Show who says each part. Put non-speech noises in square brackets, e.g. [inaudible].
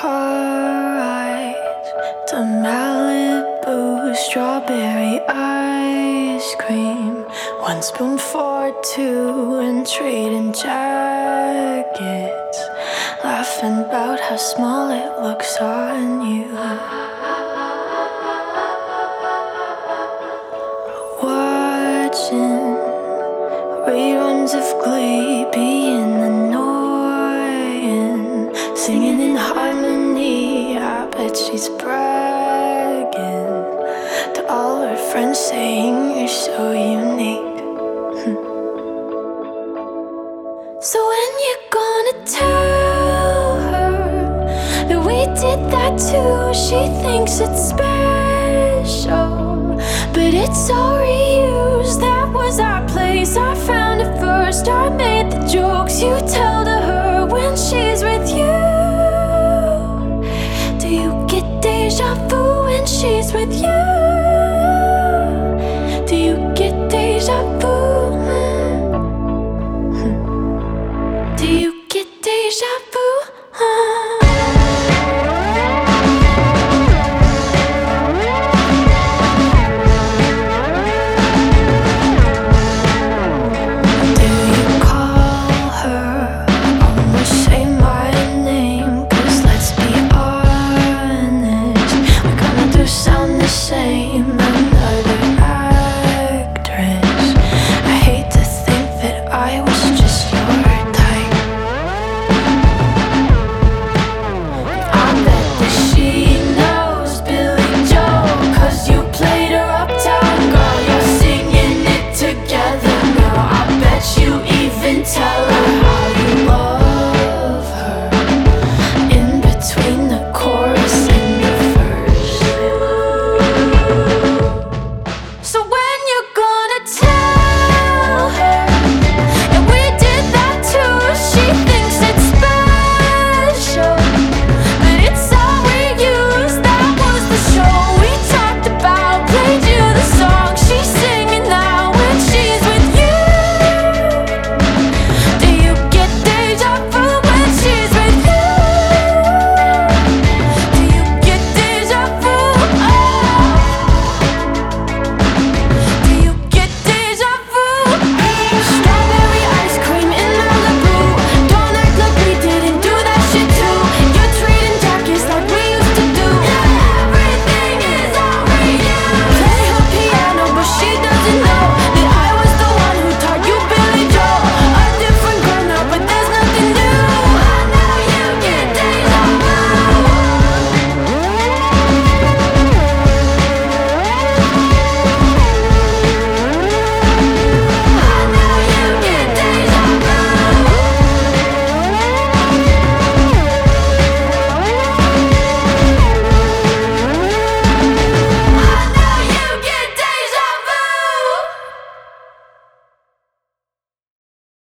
Speaker 1: car rides to Malibu, strawberry ice cream, one spoon for two, and trading jackets, laughing about how small it looks on you. Watching reruns of Glee, being annoying, singing in harmony. I bet she's bragging to all her friends, saying you're so unique. [laughs] so when you're gonna tell her that we did that too? She thinks it's special, but it's all with you? Do you get deja vu? Do you get deja vu?